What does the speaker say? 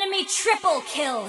Enemy triple kill!